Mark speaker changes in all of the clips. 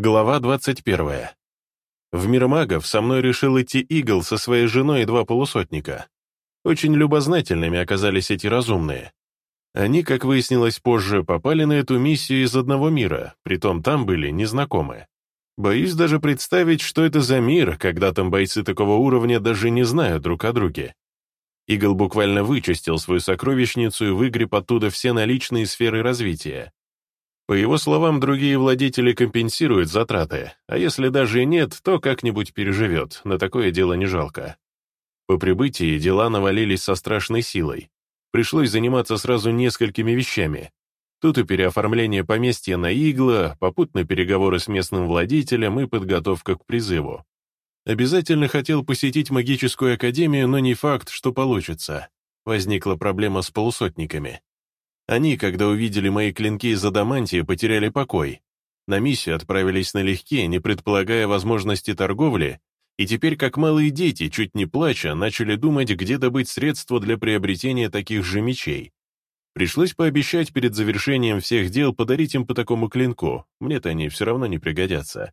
Speaker 1: Глава 21. В мир магов со мной решил идти Игл со своей женой и два полусотника. Очень любознательными оказались эти разумные. Они, как выяснилось позже, попали на эту миссию из одного мира, притом там были незнакомы. Боюсь даже представить, что это за мир, когда там бойцы такого уровня даже не знают друг о друге. Игл буквально вычистил свою сокровищницу и выгреб оттуда все наличные сферы развития. По его словам, другие владетели компенсируют затраты, а если даже и нет, то как-нибудь переживет, на такое дело не жалко. По прибытии дела навалились со страшной силой. Пришлось заниматься сразу несколькими вещами. Тут и переоформление поместья на игла, попутно переговоры с местным владетелем и подготовка к призыву. Обязательно хотел посетить магическую академию, но не факт, что получится. Возникла проблема с полусотниками. Они, когда увидели мои клинки из адамантия, потеряли покой. На миссию отправились налегке, не предполагая возможности торговли, и теперь, как малые дети, чуть не плача, начали думать, где добыть средства для приобретения таких же мечей. Пришлось пообещать перед завершением всех дел подарить им по такому клинку, мне-то они все равно не пригодятся.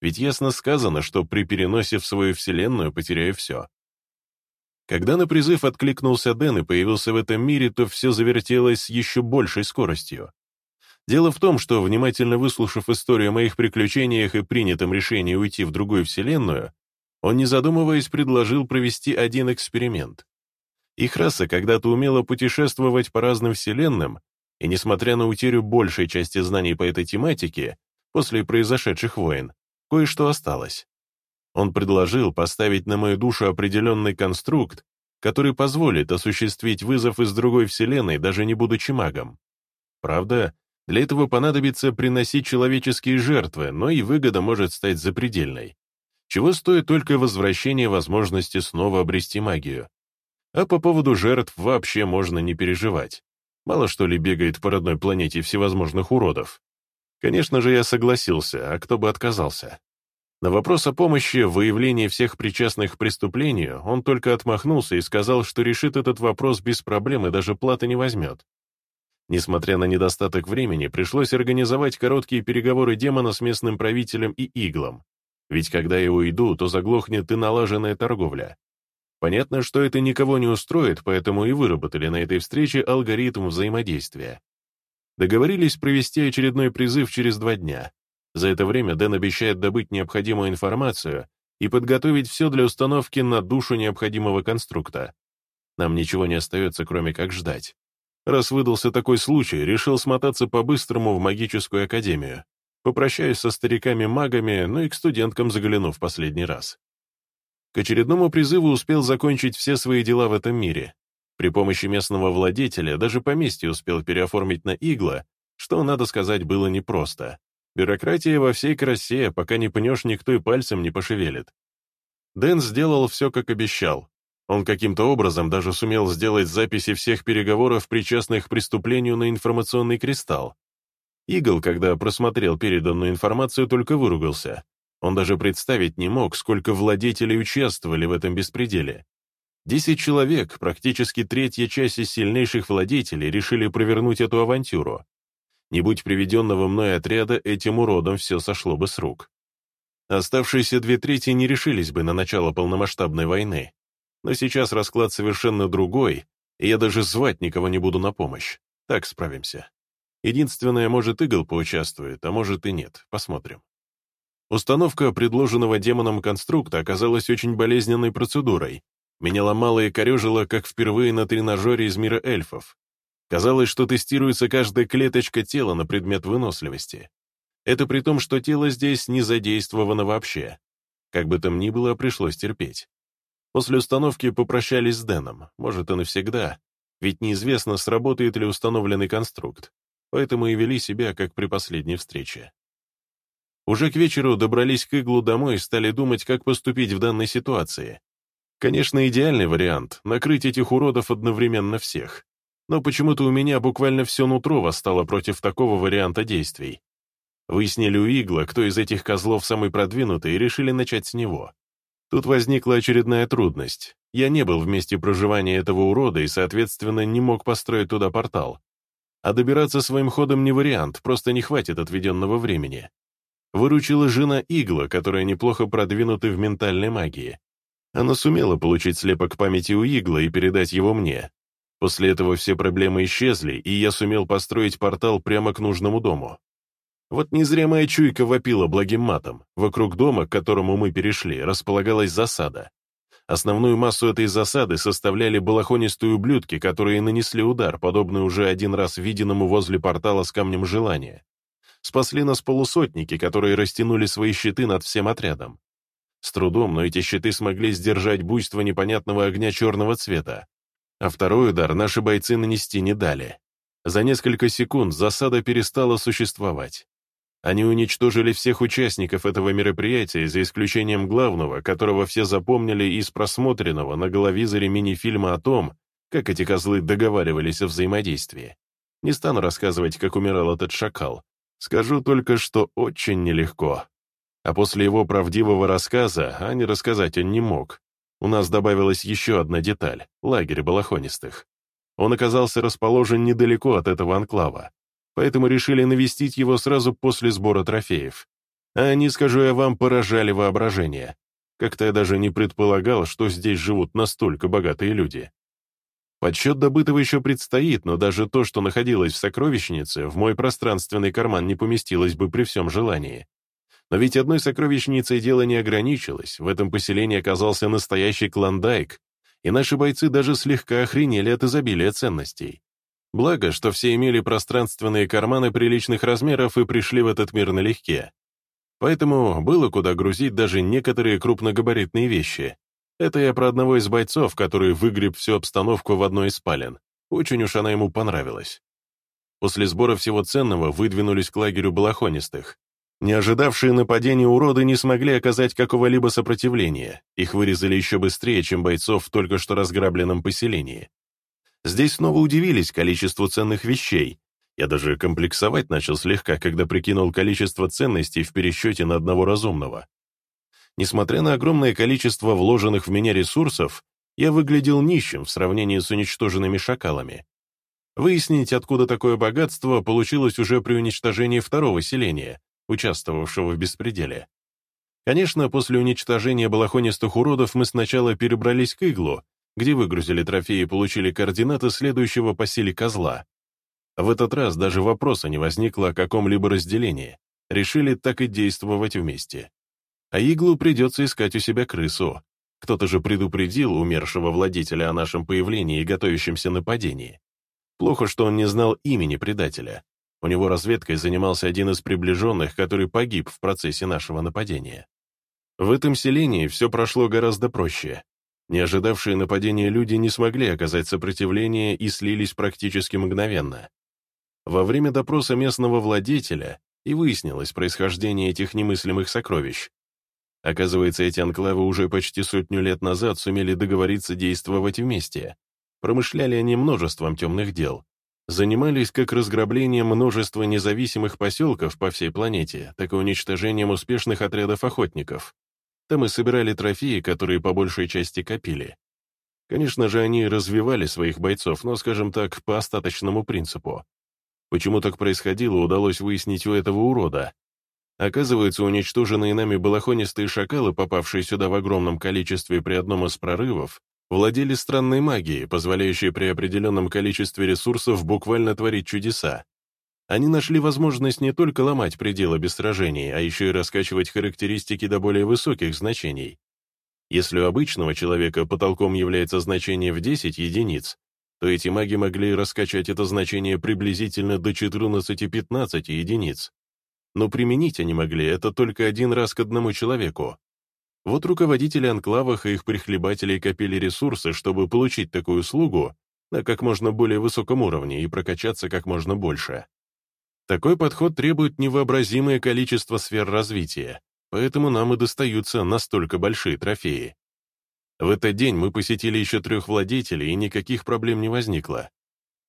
Speaker 1: Ведь ясно сказано, что при переносе в свою вселенную потеряю все. Когда на призыв откликнулся Дэн и появился в этом мире, то все завертелось еще большей скоростью. Дело в том, что, внимательно выслушав историю о моих приключениях и принятом решении уйти в другую вселенную, он, не задумываясь, предложил провести один эксперимент. Их раса когда-то умела путешествовать по разным вселенным, и, несмотря на утерю большей части знаний по этой тематике, после произошедших войн, кое-что осталось. Он предложил поставить на мою душу определенный конструкт, который позволит осуществить вызов из другой вселенной, даже не будучи магом. Правда, для этого понадобится приносить человеческие жертвы, но и выгода может стать запредельной. Чего стоит только возвращение возможности снова обрести магию. А по поводу жертв вообще можно не переживать. Мало что ли бегает по родной планете всевозможных уродов. Конечно же, я согласился, а кто бы отказался. На вопрос о помощи в выявлении всех причастных к преступлению он только отмахнулся и сказал, что решит этот вопрос без проблем и даже платы не возьмет. Несмотря на недостаток времени, пришлось организовать короткие переговоры демона с местным правителем и иглом. Ведь когда я уйду, то заглохнет и налаженная торговля. Понятно, что это никого не устроит, поэтому и выработали на этой встрече алгоритм взаимодействия. Договорились провести очередной призыв через два дня. За это время Дэн обещает добыть необходимую информацию и подготовить все для установки на душу необходимого конструкта. Нам ничего не остается, кроме как ждать. Раз выдался такой случай, решил смотаться по-быстрому в магическую академию. Попрощаюсь со стариками-магами, ну и к студенткам загляну в последний раз. К очередному призыву успел закончить все свои дела в этом мире. При помощи местного владетеля даже поместье успел переоформить на игла, что, надо сказать, было непросто. Бюрократия во всей красе, пока не пнешь, никто и пальцем не пошевелит. Дэн сделал все, как обещал. Он каким-то образом даже сумел сделать записи всех переговоров, причастных к преступлению на информационный кристалл. Игл, когда просмотрел переданную информацию, только выругался. Он даже представить не мог, сколько владетелей участвовали в этом беспределе. Десять человек, практически третья часть из сильнейших владетелей, решили провернуть эту авантюру. Не будь приведенного мной отряда, этим уродом все сошло бы с рук. Оставшиеся две трети не решились бы на начало полномасштабной войны. Но сейчас расклад совершенно другой, и я даже звать никого не буду на помощь. Так справимся. Единственное, может, Игл поучаствует, а может и нет. Посмотрим. Установка предложенного демоном конструкта оказалась очень болезненной процедурой. Меня ломало и корежило, как впервые на тренажере из мира эльфов. Казалось, что тестируется каждая клеточка тела на предмет выносливости. Это при том, что тело здесь не задействовано вообще. Как бы там ни было, пришлось терпеть. После установки попрощались с Дэном, может и навсегда, ведь неизвестно, сработает ли установленный конструкт, поэтому и вели себя, как при последней встрече. Уже к вечеру добрались к иглу домой и стали думать, как поступить в данной ситуации. Конечно, идеальный вариант — накрыть этих уродов одновременно всех но почему-то у меня буквально все нутро восстало против такого варианта действий. Выяснили у Игла, кто из этих козлов самый продвинутый, и решили начать с него. Тут возникла очередная трудность. Я не был в месте проживания этого урода и, соответственно, не мог построить туда портал. А добираться своим ходом не вариант, просто не хватит отведенного времени. Выручила жена Игла, которая неплохо продвинута в ментальной магии. Она сумела получить слепок памяти у Игла и передать его мне. После этого все проблемы исчезли, и я сумел построить портал прямо к нужному дому. Вот не зря моя чуйка вопила благим матом. Вокруг дома, к которому мы перешли, располагалась засада. Основную массу этой засады составляли балахонистые ублюдки, которые нанесли удар, подобный уже один раз виденному возле портала с камнем желания. Спасли нас полусотники, которые растянули свои щиты над всем отрядом. С трудом, но эти щиты смогли сдержать буйство непонятного огня черного цвета. А второй удар наши бойцы нанести не дали. За несколько секунд засада перестала существовать. Они уничтожили всех участников этого мероприятия, за исключением главного, которого все запомнили из просмотренного на головизоре мини-фильма о том, как эти козлы договаривались о взаимодействии. Не стану рассказывать, как умирал этот шакал. Скажу только, что очень нелегко. А после его правдивого рассказа, а не рассказать он не мог, у нас добавилась еще одна деталь — лагерь балахонистых. Он оказался расположен недалеко от этого анклава поэтому решили навестить его сразу после сбора трофеев. А они, скажу я вам, поражали воображение. Как-то я даже не предполагал, что здесь живут настолько богатые люди. Подсчет добытого еще предстоит, но даже то, что находилось в сокровищнице, в мой пространственный карман не поместилось бы при всем желании. Но ведь одной сокровищницей дело не ограничилось, в этом поселении оказался настоящий клондайк, и наши бойцы даже слегка охренели от изобилия ценностей. Благо, что все имели пространственные карманы приличных размеров и пришли в этот мир налегке. Поэтому было куда грузить даже некоторые крупногабаритные вещи. Это я про одного из бойцов, который выгреб всю обстановку в одной из спален. Очень уж она ему понравилась. После сбора всего ценного выдвинулись к лагерю балахонистых. Не ожидавшие нападения уроды не смогли оказать какого-либо сопротивления. Их вырезали еще быстрее, чем бойцов в только что разграбленном поселении. Здесь снова удивились количеству ценных вещей. Я даже комплексовать начал слегка, когда прикинул количество ценностей в пересчете на одного разумного. Несмотря на огромное количество вложенных в меня ресурсов, я выглядел нищим в сравнении с уничтоженными шакалами. Выяснить, откуда такое богатство, получилось уже при уничтожении второго селения, участвовавшего в беспределе. Конечно, после уничтожения балахонистых уродов мы сначала перебрались к Иглу, где выгрузили трофеи и получили координаты следующего по силе козла. В этот раз даже вопроса не возникло о каком-либо разделении. Решили так и действовать вместе. А иглу придется искать у себя крысу. Кто-то же предупредил умершего владетеля о нашем появлении и готовящемся нападении. Плохо, что он не знал имени предателя. У него разведкой занимался один из приближенных, который погиб в процессе нашего нападения. В этом селении все прошло гораздо проще. Не ожидавшие нападения люди не смогли оказать сопротивление и слились практически мгновенно. Во время допроса местного владетеля и выяснилось происхождение этих немыслимых сокровищ. Оказывается, эти анклавы уже почти сотню лет назад сумели договориться действовать вместе. Промышляли они множеством темных дел. Занимались как разграблением множества независимых поселков по всей планете, так и уничтожением успешных отрядов охотников. Там мы собирали трофеи, которые по большей части копили. Конечно же, они развивали своих бойцов, но, скажем так, по остаточному принципу. Почему так происходило, удалось выяснить у этого урода. Оказывается, уничтоженные нами балахонистые шакалы, попавшие сюда в огромном количестве при одном из прорывов, владели странной магией, позволяющей при определенном количестве ресурсов буквально творить чудеса. Они нашли возможность не только ломать пределы без сражений, а еще и раскачивать характеристики до более высоких значений. Если у обычного человека потолком является значение в 10 единиц, то эти маги могли раскачать это значение приблизительно до 14-15 единиц. Но применить они могли это только один раз к одному человеку. Вот руководители анклавах и их прихлебателей копили ресурсы, чтобы получить такую услугу на как можно более высоком уровне и прокачаться как можно больше. Такой подход требует невообразимое количество сфер развития, поэтому нам и достаются настолько большие трофеи. В этот день мы посетили еще трех владетелей, и никаких проблем не возникло.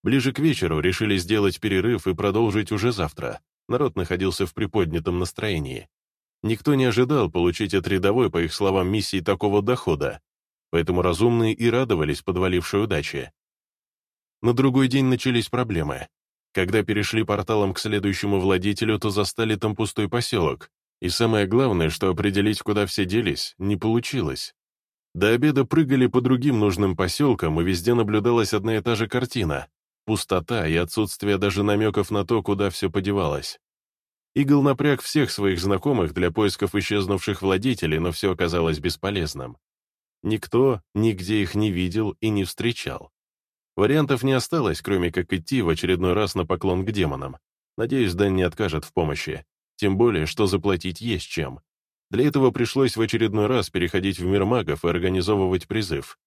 Speaker 1: Ближе к вечеру решили сделать перерыв и продолжить уже завтра. Народ находился в приподнятом настроении. Никто не ожидал получить от рядовой, по их словам, миссии такого дохода, поэтому разумные и радовались подвалившей удаче. На другой день начались проблемы. Когда перешли порталом к следующему владетелю, то застали там пустой поселок, И самое главное, что определить, куда все делись, не получилось. До обеда прыгали по другим нужным поселкам, и везде наблюдалась одна и та же картина — пустота и отсутствие даже намеков на то, куда все подевалось. Игл напряг всех своих знакомых для поисков исчезнувших владетелей, но все оказалось бесполезным. Никто нигде их не видел и не встречал. Вариантов не осталось, кроме как идти в очередной раз на поклон к демонам. Надеюсь, Дэн не откажет в помощи. Тем более, что заплатить есть чем. Для этого пришлось в очередной раз переходить в мир магов и организовывать призыв.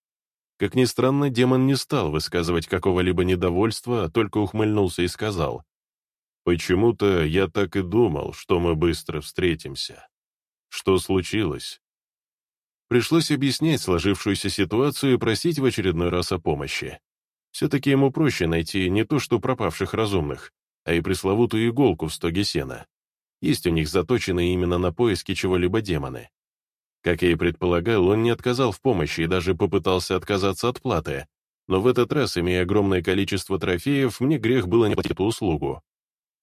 Speaker 1: Как ни странно, демон не стал высказывать какого-либо недовольства, только ухмыльнулся и сказал, «Почему-то я так и думал, что мы быстро встретимся. Что случилось?» Пришлось объяснять сложившуюся ситуацию и просить в очередной раз о помощи. Все-таки ему проще найти не то что пропавших разумных, а и пресловутую иголку в стоге сена. Есть у них заточенные именно на поиски чего-либо демоны. Как я и предполагал, он не отказал в помощи и даже попытался отказаться от платы, но в этот раз, имея огромное количество трофеев, мне грех было не платить эту услугу.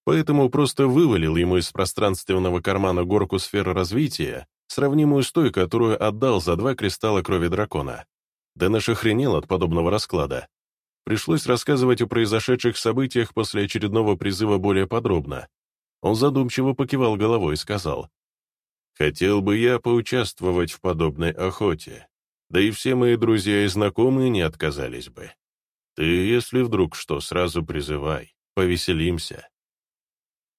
Speaker 1: Поэтому просто вывалил ему из пространственного кармана горку сфер развития, сравнимую с той, которую отдал за два кристалла крови дракона. Дэнэш охренел от подобного расклада. Пришлось рассказывать о произошедших событиях после очередного призыва более подробно, он задумчиво покивал головой и сказал, «Хотел бы я поучаствовать в подобной охоте, да и все мои друзья и знакомые не отказались бы. Ты, если вдруг что, сразу призывай, повеселимся».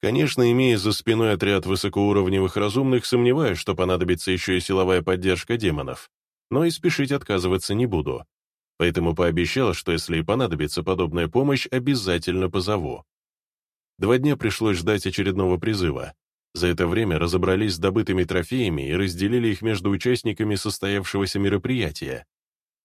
Speaker 1: Конечно, имея за спиной отряд высокоуровневых разумных, сомневаюсь, что понадобится еще и силовая поддержка демонов, но и спешить отказываться не буду. Поэтому пообещал, что если и понадобится подобная помощь, обязательно позову. Два дня пришлось ждать очередного призыва. За это время разобрались с добытыми трофеями и разделили их между участниками состоявшегося мероприятия.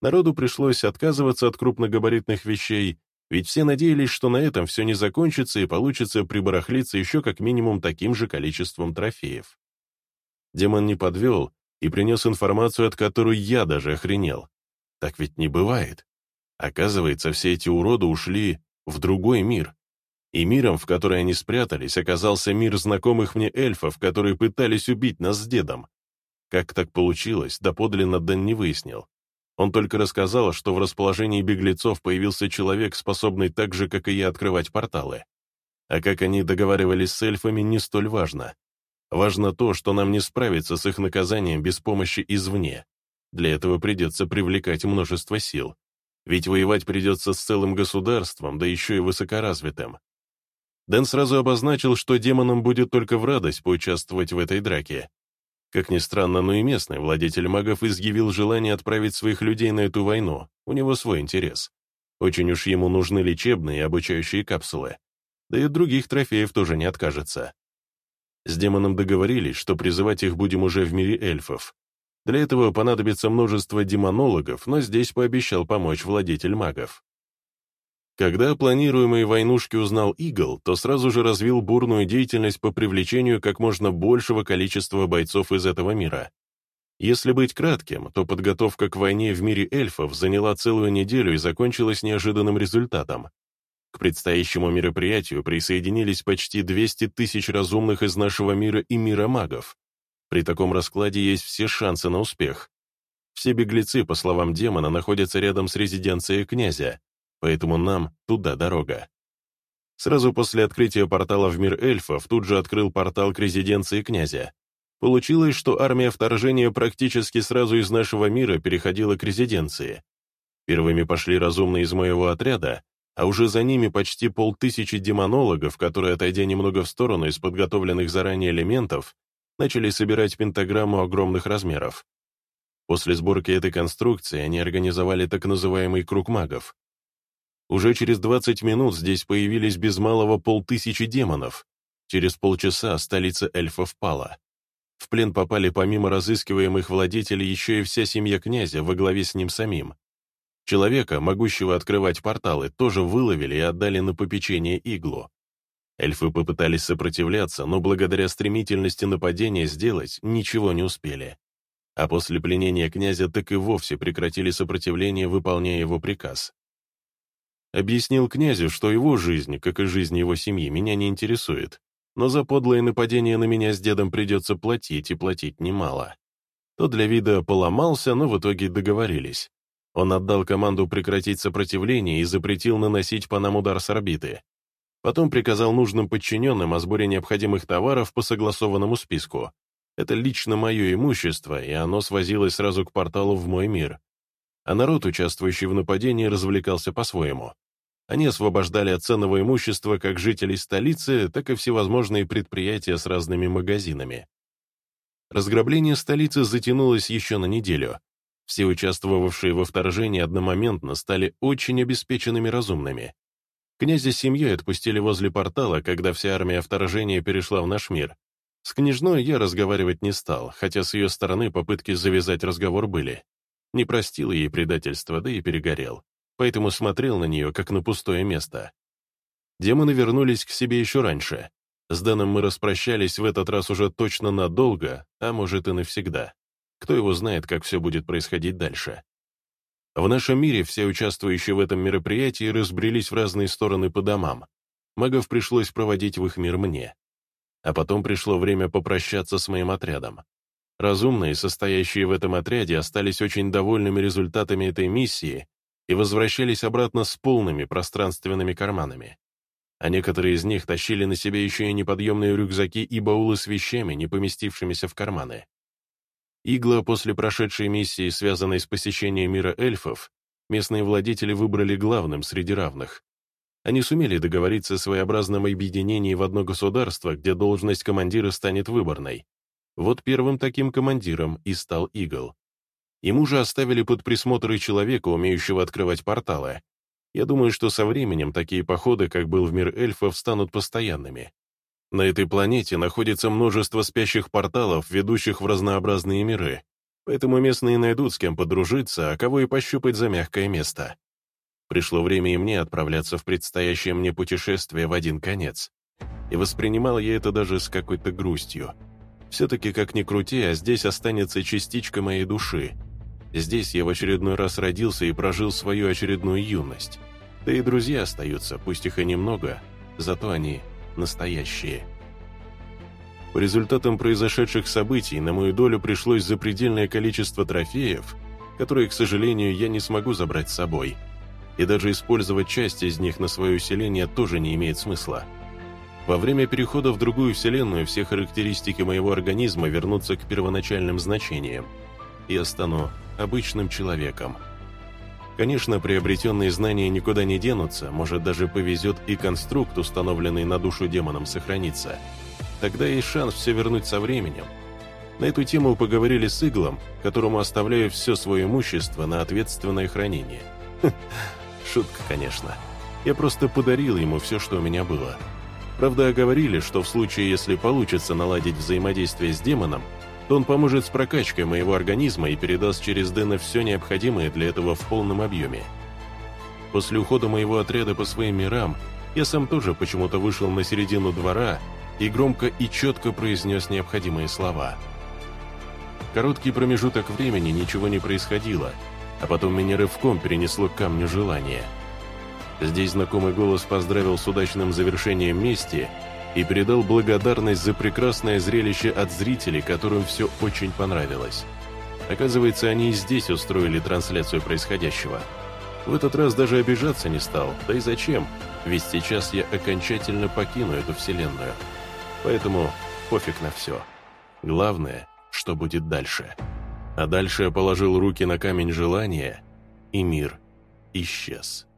Speaker 1: Народу пришлось отказываться от крупногабаритных вещей, ведь все надеялись, что на этом все не закончится и получится прибарахлиться еще как минимум таким же количеством трофеев. Демон не подвел и принес информацию, от которой я даже охренел. Так ведь не бывает. Оказывается, все эти уроды ушли в другой мир, и миром, в который они спрятались, оказался мир знакомых мне эльфов, которые пытались убить нас с дедом. Как так получилось, доподлинно Дэн не выяснил. Он только рассказал, что в расположении беглецов появился человек, способный так же, как и я, открывать порталы. А как они договаривались с эльфами, не столь важно. Важно то, что нам не справиться с их наказанием без помощи извне. Для этого придется привлекать множество сил. Ведь воевать придется с целым государством, да еще и высокоразвитым. Дэн сразу обозначил, что демонам будет только в радость поучаствовать в этой драке. Как ни странно, но и местный владетель магов изъявил желание отправить своих людей на эту войну, у него свой интерес. Очень уж ему нужны лечебные и обучающие капсулы. Да и других трофеев тоже не откажется. С демоном договорились, что призывать их будем уже в мире эльфов. Для этого понадобится множество демонологов, но здесь пообещал помочь владетель магов. Когда о планируемой войнушке узнал Игл, то сразу же развил бурную деятельность по привлечению как можно большего количества бойцов из этого мира. Если быть кратким, то подготовка к войне в мире эльфов заняла целую неделю и закончилась неожиданным результатом. К предстоящему мероприятию присоединились почти 200 тысяч разумных из нашего мира и мира магов. При таком раскладе есть все шансы на успех. Все беглецы, по словам демона, находятся рядом с резиденцией князя, поэтому нам туда дорога. Сразу после открытия портала в мир эльфов тут же открыл портал к резиденции князя. Получилось, что армия вторжения практически сразу из нашего мира переходила к резиденции. Первыми пошли разумные из моего отряда, а уже за ними почти полтысячи демонологов, которые, отойдя немного в сторону из подготовленных заранее элементов, начали собирать пентаграмму огромных размеров. После сборки этой конструкции они организовали так называемый круг магов, уже через 20 минут здесь появились без малого полтысячи демонов. Через полчаса столица эльфов пала. В плен попали помимо разыскиваемых владетелей еще и вся семья князя во главе с ним самим. Человека, могущего открывать порталы, тоже выловили и отдали на попечение иглу. Эльфы попытались сопротивляться, но благодаря стремительности нападения сделать ничего не успели. А после пленения князя так и вовсе прекратили сопротивление, выполняя его приказ. Объяснил князю, что его жизнь, как и жизнь его семьи, меня не интересует. но за подлое нападение на меня с дедом придется платить, и платить немало. Тот для вида поломался, но в итоге договорились. Он отдал команду прекратить сопротивление и запретил наносить по нам удар с орбиты. Потом приказал нужным подчиненным о сборе необходимых товаров по согласованному списку. Это лично мое имущество, и оно свозилось сразу к порталу в мой мир. А народ, участвующий в нападении, развлекался по-своему. Они освобождали от ценного имущества как жителей столицы, так и всевозможные предприятия с разными магазинами. Разграбление столицы затянулось еще на неделю. Все участвовавшие во вторжении одномоментно стали очень обеспеченными разумными. Князя с семьей отпустили возле портала, когда вся армия вторжения перешла в наш мир. С княжной я разговаривать не стал, хотя с ее стороны попытки завязать разговор были. Не простил ей предательства, да и перегорел поэтому смотрел на нее, как на пустое место. Демоны вернулись к себе еще раньше. С Дэном мы распрощались в этот раз уже точно надолго, а может и навсегда. Кто его знает, как все будет происходить дальше. В нашем мире все участвующие в этом мероприятии разбрелись в разные стороны по домам. Магов пришлось проводить в их мир мне. А потом пришло время попрощаться с моим отрядом. Разумные, состоящие в этом отряде, остались очень довольными результатами этой миссии и возвращались обратно с полными пространственными карманами. А некоторые из них тащили на себе еще и неподъемные рюкзаки и баулы с вещами, не поместившимися в карманы. Игла после прошедшей миссии, связанной с посещением мира эльфов, местные владетели выбрали главным среди равных. Они сумели договориться о своеобразном объединении в одно государство, где должность командира станет выборной. Вот первым таким командиром и стал Игл. Ему же оставили под присмотр человека, умеющего открывать порталы. Я думаю, что со временем такие походы, как был в мир эльфов, станут постоянными. На этой планете находится множество спящих порталов, ведущих в разнообразные миры, поэтому местные найдут с кем подружиться, а кого и пощупать за мягкое место. Пришло время и мне отправляться в предстоящее мне путешествие в один конец. И воспринимал я это даже с какой-то грустью. Все-таки, как ни крути, а здесь останется частичка моей души — Здесь я в очередной раз родился и прожил свою очередную юность. Да и друзья остаются, пусть их и немного, зато они настоящие. По результатам произошедших событий на мою долю пришлось запредельное количество трофеев, которые, к сожалению, я не смогу забрать с собой. И даже использовать часть из них на свое усиление тоже не имеет смысла. Во время перехода в другую вселенную все характеристики моего организма вернутся к первоначальным значениям. Я стану обычным человеком. Конечно, приобретенные знания никуда не денутся, может даже повезет и конструкт, установленный на душу демоном, сохранится. Тогда есть шанс все вернуть со временем. На эту тему поговорили с Иглом, которому оставляю все свое имущество на ответственное хранение. Шутка, конечно. Я просто подарил ему все, что у меня было. Правда, оговорили, что в случае, если получится наладить взаимодействие с демоном, то он поможет с прокачкой моего организма и передаст через Дэна все необходимое для этого в полном объеме. После ухода моего отряда по своим мирам, я сам тоже почему-то вышел на середину двора и громко и четко произнес необходимые слова. Короткий промежуток времени ничего не происходило, а потом меня рывком перенесло к камню желания. Здесь знакомый голос поздравил с удачным завершением мести – и передал благодарность за прекрасное зрелище от зрителей, которым все очень понравилось. Оказывается, они и здесь устроили трансляцию происходящего. В этот раз даже обижаться не стал, да и зачем, ведь сейчас я окончательно покину эту вселенную. Поэтому пофиг на все. Главное, что будет дальше. А дальше я положил руки на камень желания, и мир исчез.